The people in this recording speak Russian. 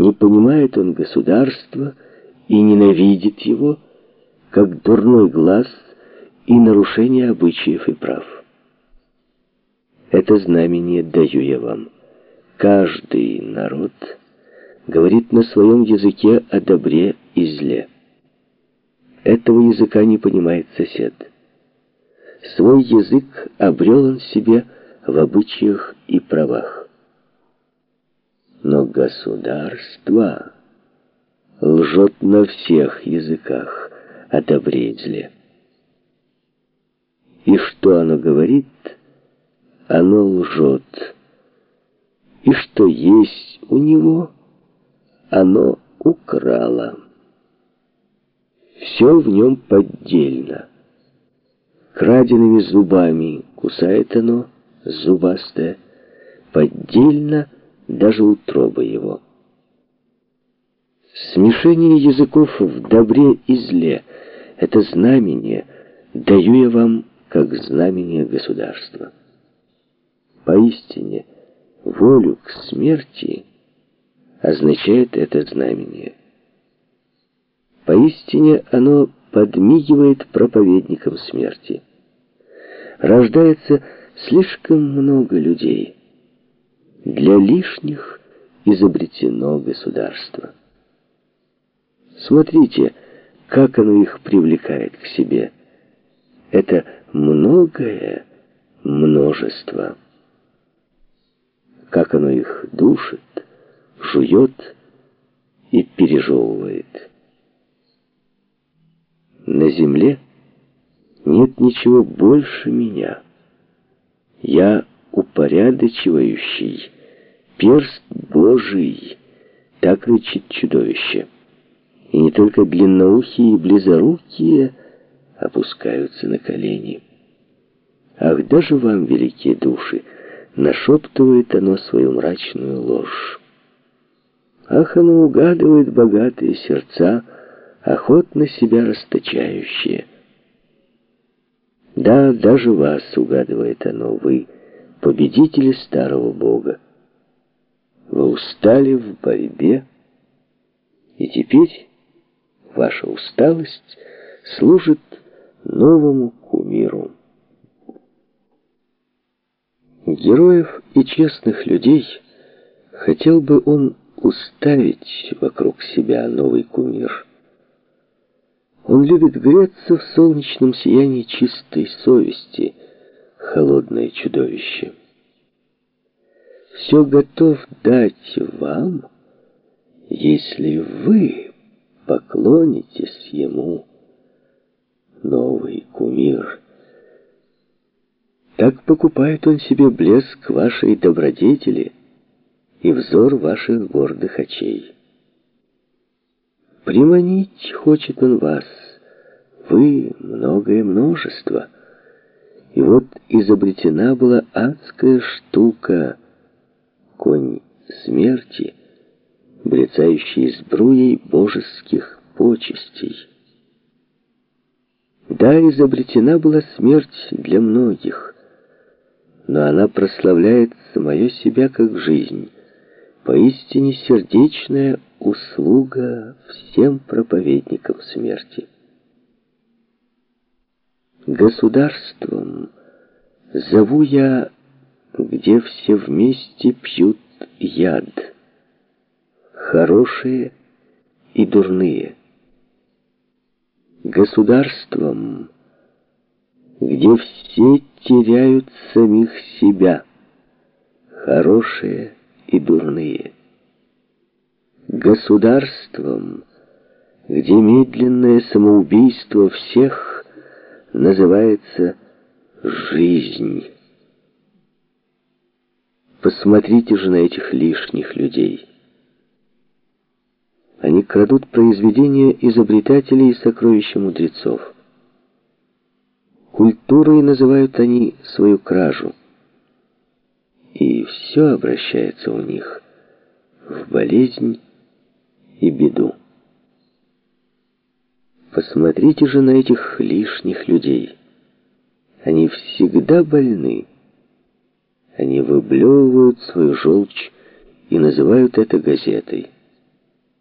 Не понимает он государства и ненавидит его, как дурной глаз и нарушение обычаев и прав. Это знамение даю я вам. Каждый народ говорит на своем языке о добре и зле. Этого языка не понимает сосед. Свой язык обрел он себе в обычаях и правах. Государство лжет на всех языках о добре и зле. И что оно говорит, оно лжет. И что есть у него, оно украло. Все в нем поддельно. Краденными зубами кусает оно, зубастое, поддельно даже утроба его. Смешение языков в добре и зле — это знамение, даю я вам как знамение государства. Поистине, волю к смерти означает это знамение. Поистине оно подмигивает проповедникам смерти. Рождается слишком много людей. Для лишних изобретено государство. Смотрите, как оно их привлекает к себе. Это многое множество. Как оно их душит, жует и пережевывает. На земле нет ничего больше меня. Я упорядочивающий, перст Божий, так рычит чудовище. И не только длинноухие и близорукие опускаются на колени. Ах, даже вам, великие души, нашептывает оно свою мрачную ложь. Ах, оно угадывает богатые сердца, охотно себя расточающие. Да, даже вас угадывает оно, вы, победители старого бога. Вы устали в борьбе, и теперь ваша усталость служит новому кумиру. Героев и честных людей хотел бы он уставить вокруг себя новый кумир. Он любит греться в солнечном сиянии чистой совести, холодное чудовище. Все готов дать вам, если вы поклонитесь ему, новый кумир. Так покупает он себе блеск вашей добродетели и взор ваших гордых очей. Приманить хочет он вас, вы многое множество. И вот изобретена была адская штука, конь смерти, блицающий сбруей божеских почестей. Да, изобретена была смерть для многих, но она прославляет самое себя как жизнь, поистине сердечная услуга всем проповедникам смерти. Государством. Зову я, где все вместе пьют яд, хорошие и дурные. Государством, где все теряют самих себя, хорошие и дурные. Государством, где медленное самоубийство всех называется жизнь. Посмотрите же на этих лишних людей. Они крадут произведения изобретателей и сокровища мудрецов. Культурой называют они свою кражу. И все обращается у них в болезнь и беду. Посмотрите же на этих лишних людей. Они всегда больны. Они выблевывают свою желчь и называют это газетой.